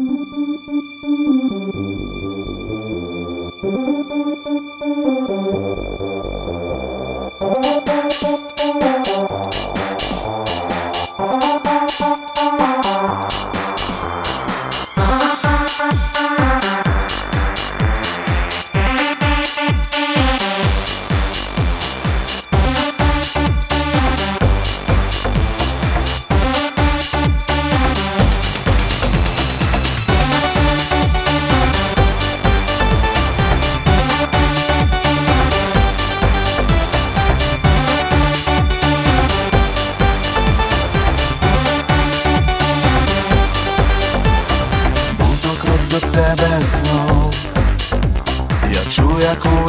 Música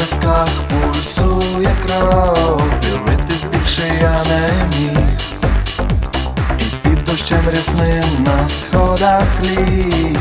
висках пульсує кров, дивитись більше я не міг, і під дощем рясним на сходах ліг.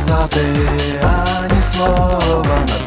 сказати ані слова.